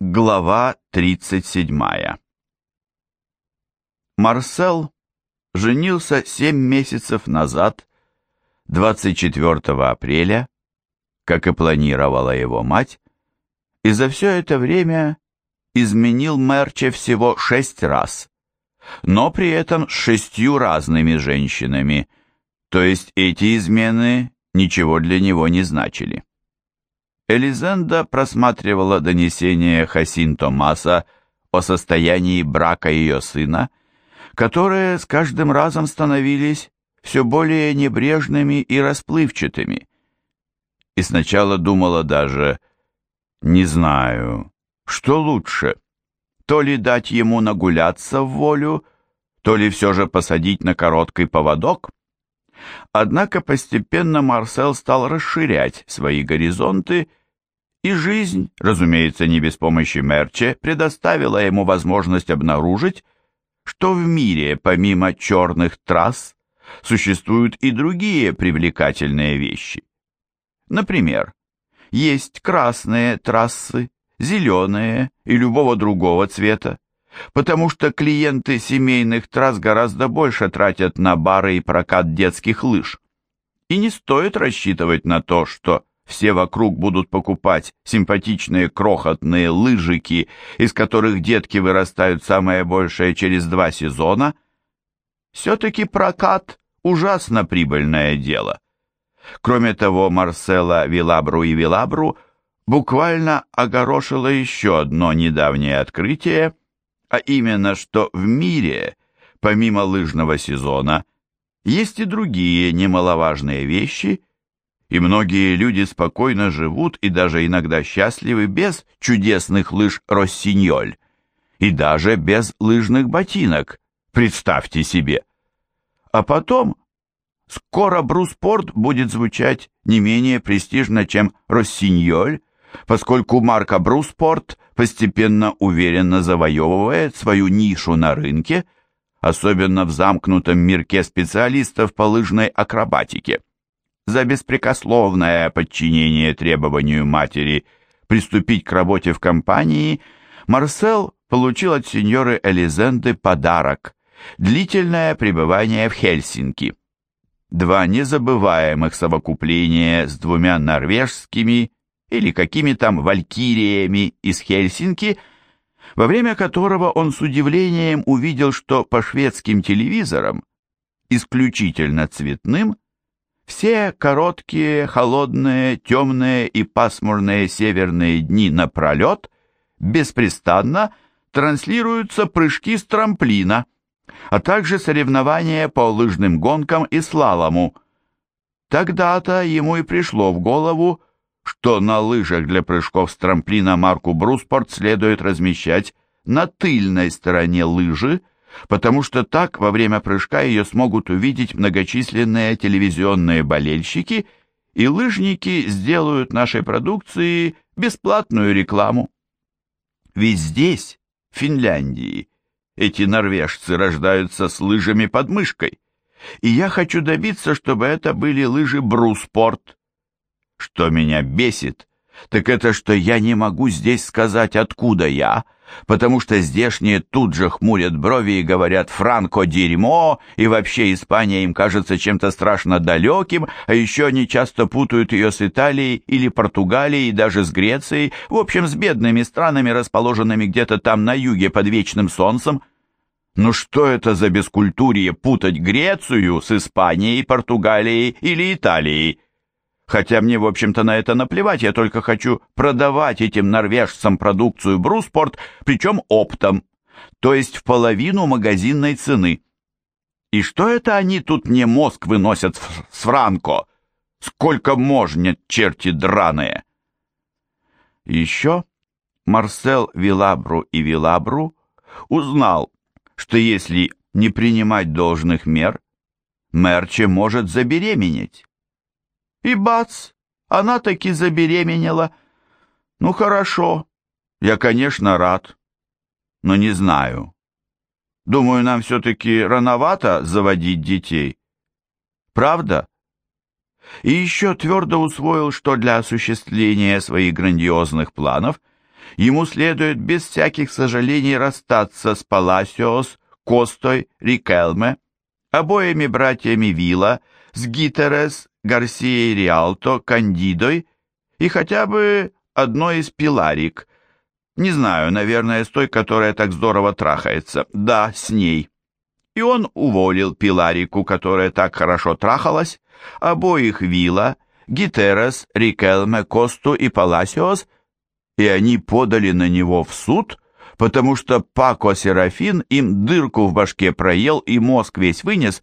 Глава 37 Марсел женился семь месяцев назад, 24 апреля, как и планировала его мать, и за все это время изменил Мерче всего шесть раз, но при этом с шестью разными женщинами, то есть эти измены ничего для него не значили. Элизенда просматривала донесения Хасин Томаса о состоянии брака ее сына, которые с каждым разом становились все более небрежными и расплывчатыми. И сначала думала даже, не знаю, что лучше, то ли дать ему нагуляться в волю, то ли все же посадить на короткий поводок. Однако постепенно Марсел стал расширять свои горизонты и жизнь, разумеется, не без помощи Мерче, предоставила ему возможность обнаружить, что в мире, помимо черных трасс, существуют и другие привлекательные вещи. Например, есть красные трассы, зеленые и любого другого цвета, потому что клиенты семейных трасс гораздо больше тратят на бары и прокат детских лыж. И не стоит рассчитывать на то, что все вокруг будут покупать симпатичные крохотные лыжики, из которых детки вырастают самое большее через два сезона. Все-таки прокат – ужасно прибыльное дело. Кроме того, Марсела Вилабру и Вилабру буквально огорошило еще одно недавнее открытие, а именно, что в мире, помимо лыжного сезона, есть и другие немаловажные вещи – и многие люди спокойно живут и даже иногда счастливы без чудесных лыж Россиньоль и даже без лыжных ботинок, представьте себе. А потом скоро Бруспорт будет звучать не менее престижно, чем Россиньоль, поскольку марка Бруспорт постепенно уверенно завоевывает свою нишу на рынке, особенно в замкнутом мирке специалистов по лыжной акробатике за беспрекословное подчинение требованию матери приступить к работе в компании, Марсел получил от сеньоры Элизенды подарок – длительное пребывание в Хельсинки. Два незабываемых совокупления с двумя норвежскими или какими там валькириями из Хельсинки, во время которого он с удивлением увидел, что по шведским телевизорам, исключительно цветным, все короткие, холодные, темные и пасмурные северные дни напролет беспрестанно транслируются прыжки с трамплина, а также соревнования по лыжным гонкам и слалому. Тогда-то ему и пришло в голову, что на лыжах для прыжков с трамплина марку Бруспорт следует размещать на тыльной стороне лыжи, потому что так во время прыжка ее смогут увидеть многочисленные телевизионные болельщики, и лыжники сделают нашей продукции бесплатную рекламу. Ведь здесь, в Финляндии, эти норвежцы рождаются с лыжами под мышкой, и я хочу добиться, чтобы это были лыжи Бруспорт. Что меня бесит, так это что я не могу здесь сказать, откуда я, потому что здешние тут же хмурят брови и говорят «Франко дерьмо», и вообще Испания им кажется чем-то страшно далеким, а еще они часто путают ее с Италией или Португалией, и даже с Грецией, в общем, с бедными странами, расположенными где-то там на юге под вечным солнцем. Ну что это за бескультурье путать Грецию с Испанией, Португалией или Италией? Хотя мне, в общем-то, на это наплевать, я только хочу продавать этим норвежцам продукцию Бруспорт, причем оптом, то есть в половину магазинной цены. И что это они тут мне мозг выносят с Франко? Сколько можно, черти драные? Еще Марсел Вилабру и Вилабру узнал, что если не принимать должных мер, Мерче может забеременеть. И бац, она таки забеременела. Ну хорошо, я, конечно, рад, но не знаю. Думаю, нам все-таки рановато заводить детей. Правда? И еще твердо усвоил, что для осуществления своих грандиозных планов ему следует без всяких сожалений расстаться с Паласиос, Костой, Рикелме, обоими братьями Вилла, с Гитерес, Гарсией Риалто, Кандидой и хотя бы одной из Пиларик. Не знаю, наверное, с той, которая так здорово трахается. Да, с ней. И он уволил Пиларику, которая так хорошо трахалась, обоих Вилла, Гитерес, Рикелме, Косту и Паласиос, и они подали на него в суд, потому что Пако Серафин им дырку в башке проел и мозг весь вынес,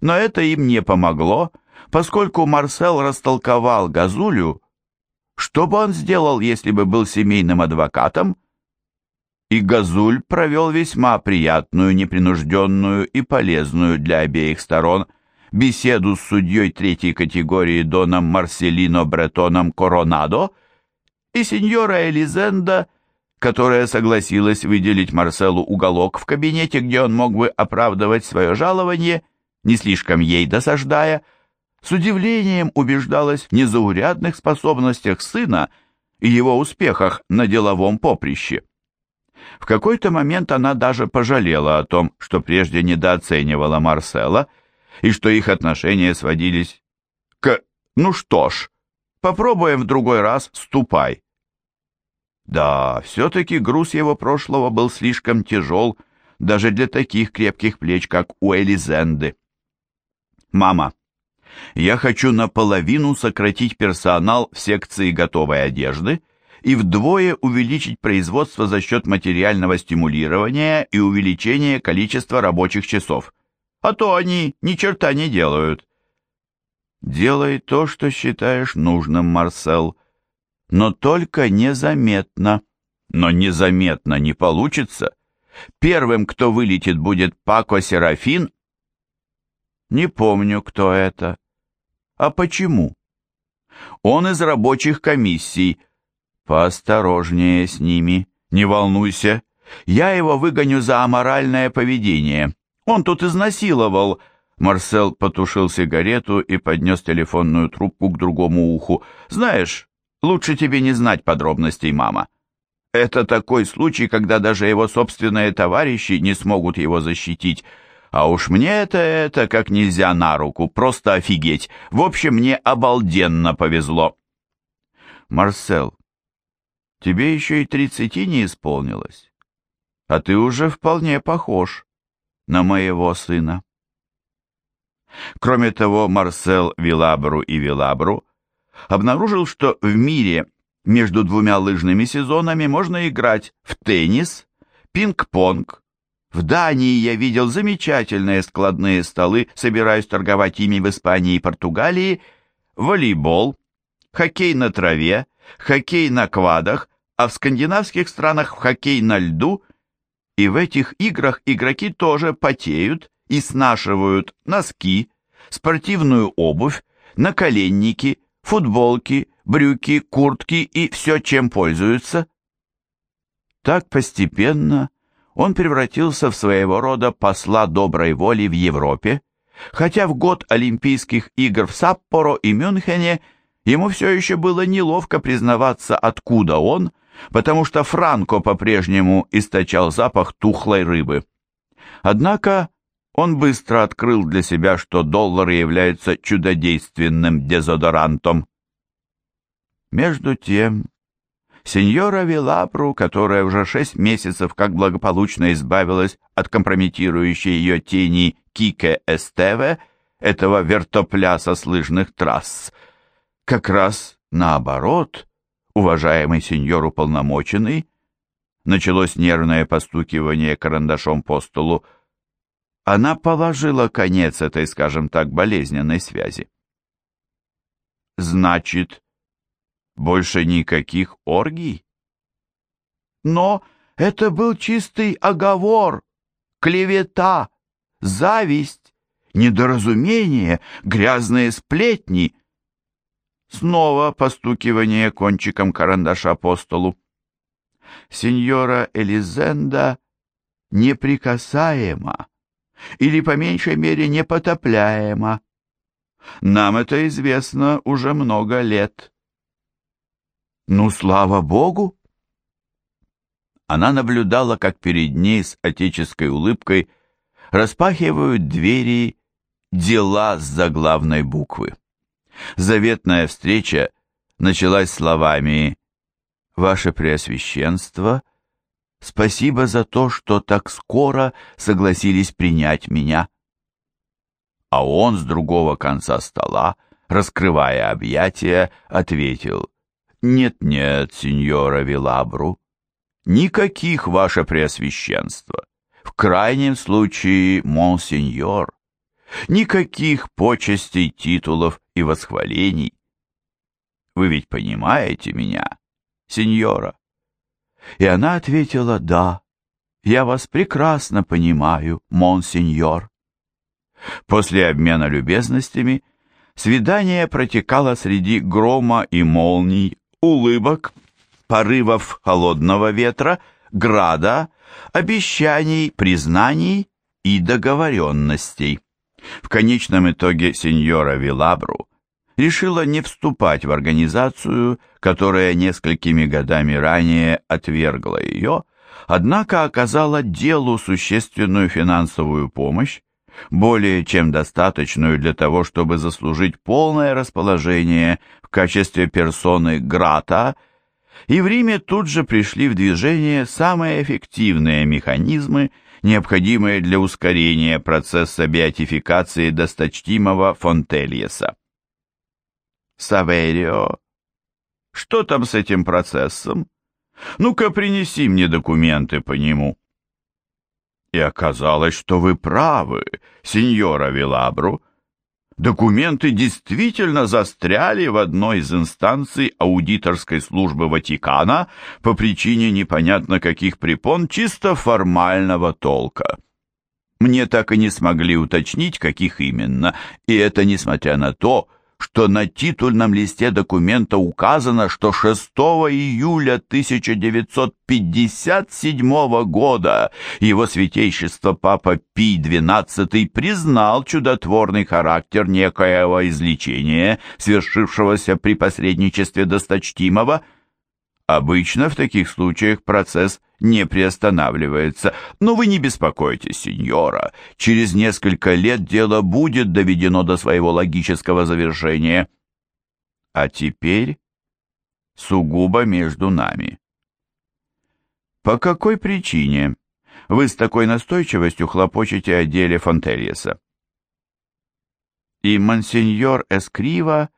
но это им не помогло, поскольку Марсел растолковал Газулю, что бы он сделал, если бы был семейным адвокатом, и Газуль провел весьма приятную, непринужденную и полезную для обеих сторон беседу с судьей третьей категории Доном Марселино Бретоном Коронадо и сеньора Элизенда, которая согласилась выделить Марселу уголок в кабинете, где он мог бы оправдывать свое жалование, не слишком ей досаждая, с удивлением убеждалась в незаурядных способностях сына и его успехах на деловом поприще. В какой-то момент она даже пожалела о том, что прежде недооценивала Марсела, и что их отношения сводились к «ну что ж, попробуем в другой раз, ступай». Да, все-таки груз его прошлого был слишком тяжел даже для таких крепких плеч, как у Элизенды. «Мама, я хочу наполовину сократить персонал в секции готовой одежды и вдвое увеличить производство за счет материального стимулирования и увеличения количества рабочих часов а то они ни черта не делают. Делай то, что считаешь нужным, Марсел, но только незаметно. Но незаметно не получится. Первым, кто вылетит, будет Пако Серафин. Не помню, кто это. А почему? Он из рабочих комиссий. Поосторожнее с ними, не волнуйся. Я его выгоню за аморальное поведение. Он тут изнасиловал...» Марсел потушил сигарету и поднес телефонную трубку к другому уху. «Знаешь, лучше тебе не знать подробностей, мама. Это такой случай, когда даже его собственные товарищи не смогут его защитить. А уж мне это, это как нельзя на руку, просто офигеть. В общем, мне обалденно повезло». «Марсел, тебе еще и тридцати не исполнилось, а ты уже вполне похож на моего сына. Кроме того, Марсел Вилабру и Вилабру обнаружил, что в мире между двумя лыжными сезонами можно играть в теннис, пинг-понг. В Дании я видел замечательные складные столы, собираюсь торговать ими в Испании и Португалии, волейбол, хоккей на траве, хоккей на квадах, а в скандинавских странах в хоккей на льду и в этих играх игроки тоже потеют и снашивают носки, спортивную обувь, наколенники, футболки, брюки, куртки и все, чем пользуются. Так постепенно он превратился в своего рода посла доброй воли в Европе, хотя в год Олимпийских игр в Саппоро и Мюнхене ему все еще было неловко признаваться, откуда он – потому что Франко по-прежнему источал запах тухлой рыбы. Однако он быстро открыл для себя, что доллары являются чудодейственным дезодорантом. Между тем, сеньора Вилапру, которая уже шесть месяцев как благополучно избавилась от компрометирующей ее тени Кике Эстеве, этого вертопля со слыжных трасс, как раз наоборот уважаемый сеньор уполномоченный, началось нервное постукивание карандашом по столу, она положила конец этой, скажем так, болезненной связи. Значит, больше никаких оргий? Но это был чистый оговор, клевета, зависть, недоразумение, грязные сплетни — Снова постукивание кончиком карандаша по столу. Сеньора Элизенда неприкасаема или, по меньшей мере, непотопляема. Нам это известно уже много лет. Ну, слава богу! она наблюдала, как перед ней с отеческой улыбкой распахивают двери дела с заглавной буквы. Заветная встреча началась словами «Ваше Преосвященство, спасибо за то, что так скоро согласились принять меня». А он с другого конца стола, раскрывая объятия, ответил «Нет-нет, сеньора Вилабру, никаких, ваше Преосвященство, в крайнем случае, монсеньор». Никаких почестей, титулов и восхвалений. Вы ведь понимаете меня, сеньора?» И она ответила «Да, я вас прекрасно понимаю, монсеньор». После обмена любезностями свидание протекало среди грома и молний, улыбок, порывов холодного ветра, града, обещаний, признаний и договоренностей. В конечном итоге сеньора Вилабру решила не вступать в организацию, которая несколькими годами ранее отвергла ее, однако оказала делу существенную финансовую помощь, более чем достаточную для того, чтобы заслужить полное расположение качестве персоны Грата, и в Риме тут же пришли в движение самые эффективные механизмы, необходимые для ускорения процесса беатификации досточтимого Фонтельеса. Саверио, что там с этим процессом? Ну-ка, принеси мне документы по нему. И оказалось, что вы правы, сеньора Вилабру, Документы действительно застряли в одной из инстанций аудиторской службы Ватикана по причине непонятно каких препон чисто формального толка. Мне так и не смогли уточнить, каких именно, и это несмотря на то, что на титульном листе документа указано, что 6 июля 1957 года его святейшество Папа Пий XII признал чудотворный характер некоего излечения, свершившегося при посредничестве досточтимого. Обычно в таких случаях процесс не приостанавливается. Но вы не беспокойтесь, сеньора. Через несколько лет дело будет доведено до своего логического завершения. А теперь сугубо между нами. По какой причине вы с такой настойчивостью хлопочете о деле Фонтельеса? И монсеньор Эскрива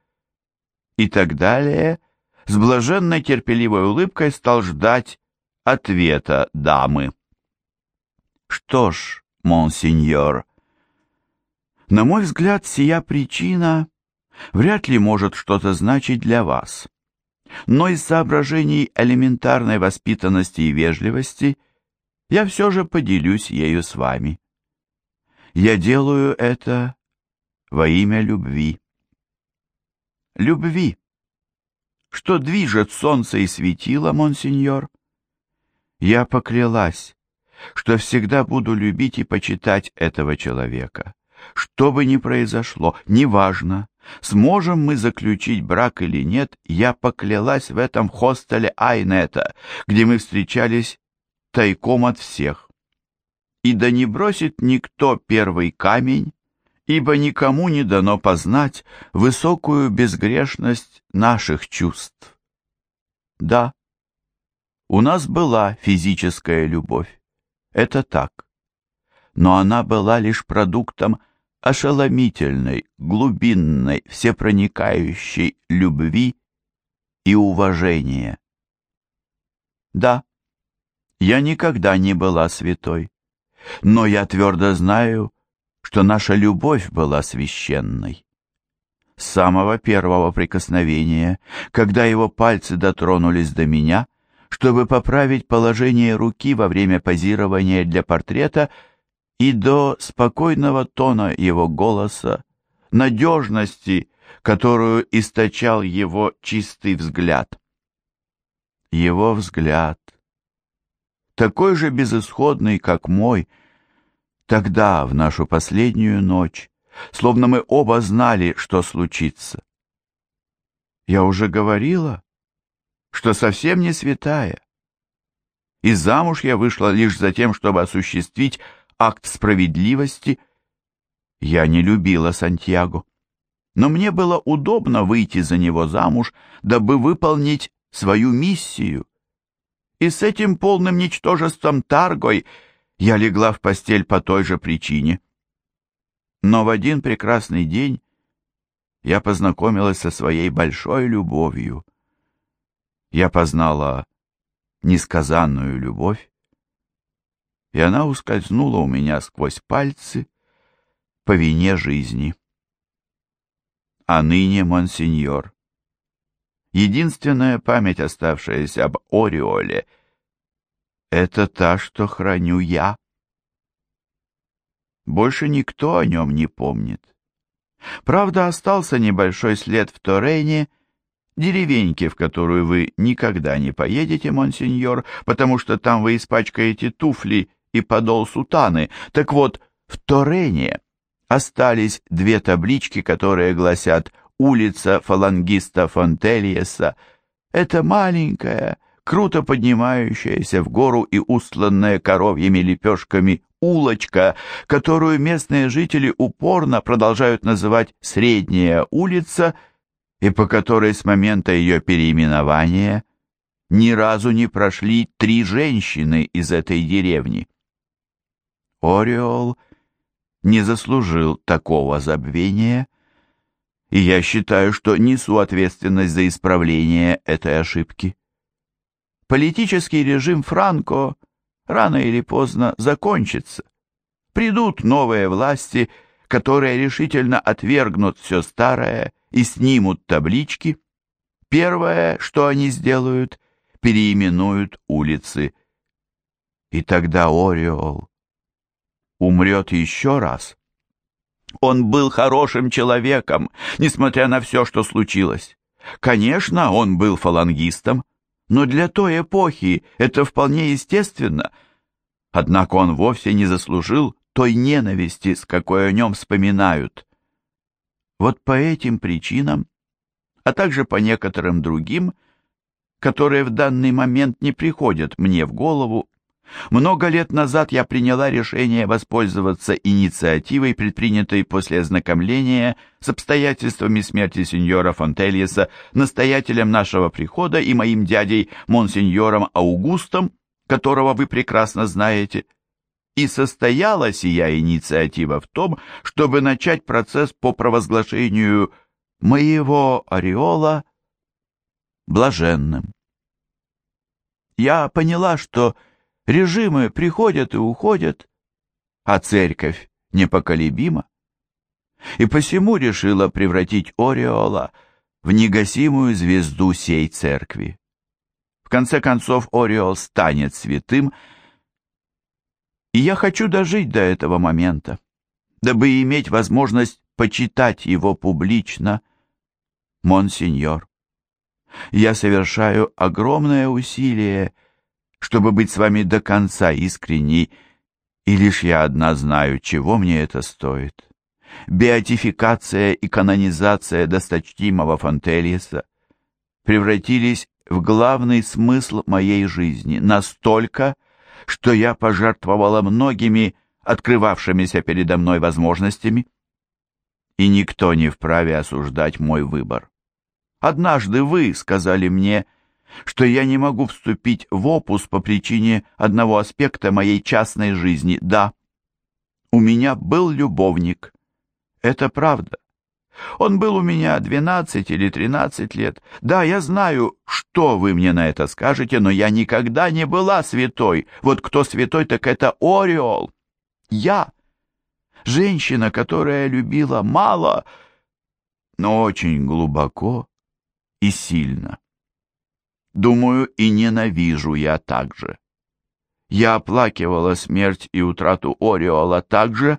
и так далее с блаженной терпеливой улыбкой стал ждать ответа дамы. Что ж, монсеньор, на мой взгляд, сия причина вряд ли может что-то значить для вас. Но из соображений элементарной воспитанности и вежливости я все же поделюсь ею с вами. Я делаю это во имя любви. Любви. Что движет солнце и светило, монсеньор? Я поклялась, что всегда буду любить и почитать этого человека. Что бы ни произошло, неважно, сможем мы заключить брак или нет, я поклялась в этом хостеле Айнета, где мы встречались тайком от всех. И да не бросит никто первый камень, ибо никому не дано познать высокую безгрешность наших чувств. Да, у нас была физическая любовь. Это так. Но она была лишь продуктом ошеломительной, глубинной, всепроникающей любви и уважения. Да, я никогда не была святой, но я твердо знаю, что наша любовь была священной. С самого первого прикосновения, когда его пальцы дотронулись до меня — чтобы поправить положение руки во время позирования для портрета и до спокойного тона его голоса, надежности, которую источал его чистый взгляд. Его взгляд, такой же безысходный, как мой, тогда, в нашу последнюю ночь, словно мы оба знали, что случится. Я уже говорила, что совсем не святая. и замуж я вышла лишь за тем, чтобы осуществить акт справедливости. Я не любила Сантьяго, но мне было удобно выйти за него замуж, дабы выполнить свою миссию. И с этим полным ничтожеством Таргой я легла в постель по той же причине. Но в один прекрасный день я познакомилась со своей большой любовью. Я познала несказанную любовь, и она ускользнула у меня сквозь пальцы по вине жизни. А ныне, монсеньор, единственная память, оставшаяся об Ореоле, это та, что храню я. Больше никто о нем не помнит. Правда, остался небольшой след в Торене, деревеньке, в которую вы никогда не поедете, монсеньор, потому что там вы испачкаете туфли и подол сутаны. Так вот, в Торене остались две таблички, которые гласят «Улица фалангиста Фонтельеса». Это маленькая, круто поднимающаяся в гору и устланная коровьими лепешками улочка, которую местные жители упорно продолжают называть «Средняя улица», и по которой с момента ее переименования ни разу не прошли три женщины из этой деревни. Ореол не заслужил такого забвения, и я считаю, что несу ответственность за исправление этой ошибки. Политический режим Франко рано или поздно закончится. Придут новые власти, которые решительно отвергнут все старое и снимут таблички. Первое, что они сделают, переименуют улицы. И тогда Ореол умрет еще раз. Он был хорошим человеком, несмотря на все, что случилось. Конечно, он был фалангистом, но для той эпохи это вполне естественно. Однако он вовсе не заслужил той ненависти, с какой о нем вспоминают. Вот по этим причинам, а также по некоторым другим, которые в данный момент не приходят мне в голову, много лет назад я приняла решение воспользоваться инициативой, предпринятой после ознакомления с обстоятельствами смерти сеньора Фонтельеса, настоятелем нашего прихода и моим дядей Монсеньором Аугустом, которого вы прекрасно знаете. И состояла сия инициатива в том, чтобы начать процесс по провозглашению моего ореола блаженным. Я поняла, что Режимы приходят и уходят, а церковь непоколебима. И посему решила превратить Ореола в негасимую звезду сей церкви. В конце концов, Ореол станет святым, и я хочу дожить до этого момента, дабы иметь возможность почитать его публично, монсеньор. Я совершаю огромное усилие, чтобы быть с вами до конца искренней, и лишь я одна знаю, чего мне это стоит. Беатификация и канонизация досточтимого Фонтельеса превратились в главный смысл моей жизни, настолько, что я пожертвовала многими открывавшимися передо мной возможностями, и никто не вправе осуждать мой выбор. Однажды вы сказали мне, — что я не могу вступить в опус по причине одного аспекта моей частной жизни. Да, у меня был любовник. Это правда. Он был у меня 12 или 13 лет. Да, я знаю, что вы мне на это скажете, но я никогда не была святой. Вот кто святой, так это Ореол. Я, женщина, которая любила мало, но очень глубоко и сильно. Думаю, и ненавижу я так же. Я оплакивала смерть и утрату Ореола так же,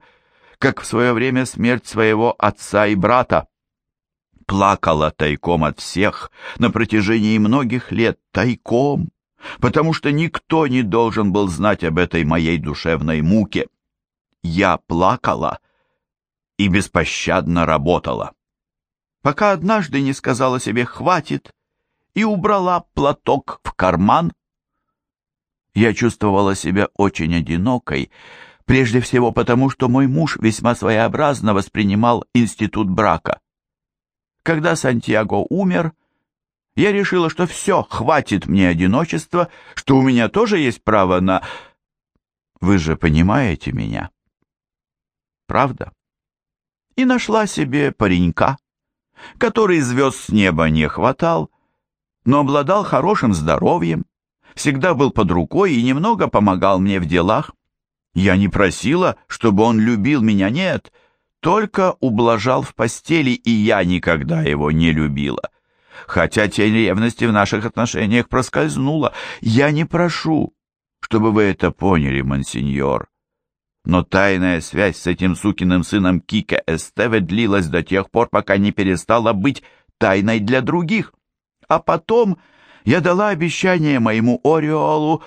как в свое время смерть своего отца и брата. Плакала тайком от всех на протяжении многих лет, тайком, потому что никто не должен был знать об этой моей душевной муке. Я плакала и беспощадно работала. Пока однажды не сказала себе «хватит», и убрала платок в карман. Я чувствовала себя очень одинокой, прежде всего потому, что мой муж весьма своеобразно воспринимал институт брака. Когда Сантьяго умер, я решила, что все, хватит мне одиночества, что у меня тоже есть право на... Вы же понимаете меня? Правда? И нашла себе паренька, который звезд с неба не хватал, но обладал хорошим здоровьем, всегда был под рукой и немного помогал мне в делах. Я не просила, чтобы он любил меня, нет, только ублажал в постели, и я никогда его не любила. Хотя тень ревности в наших отношениях проскользнула. Я не прошу, чтобы вы это поняли, мансиньор. Но тайная связь с этим сукиным сыном Кика Эстеве длилась до тех пор, пока не перестала быть тайной для других. А потом я дала обещание моему Ореолу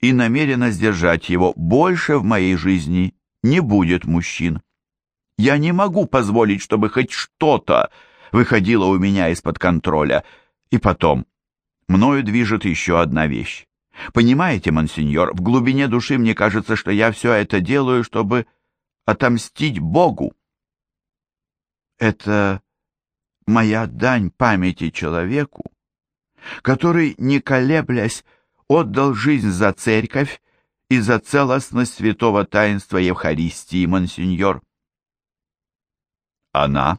и намерена сдержать его. Больше в моей жизни не будет мужчин. Я не могу позволить, чтобы хоть что-то выходило у меня из-под контроля. И потом, мною движет еще одна вещь. Понимаете, монсеньор, в глубине души мне кажется, что я все это делаю, чтобы отомстить Богу. Это моя дань памяти человеку, который, не колеблясь, отдал жизнь за церковь и за целостность святого таинства Евхаристии, монсеньор. Она,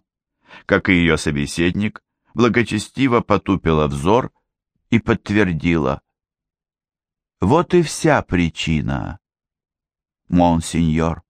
как и ее собеседник, благочестиво потупила взор и подтвердила. Вот и вся причина, монсеньор.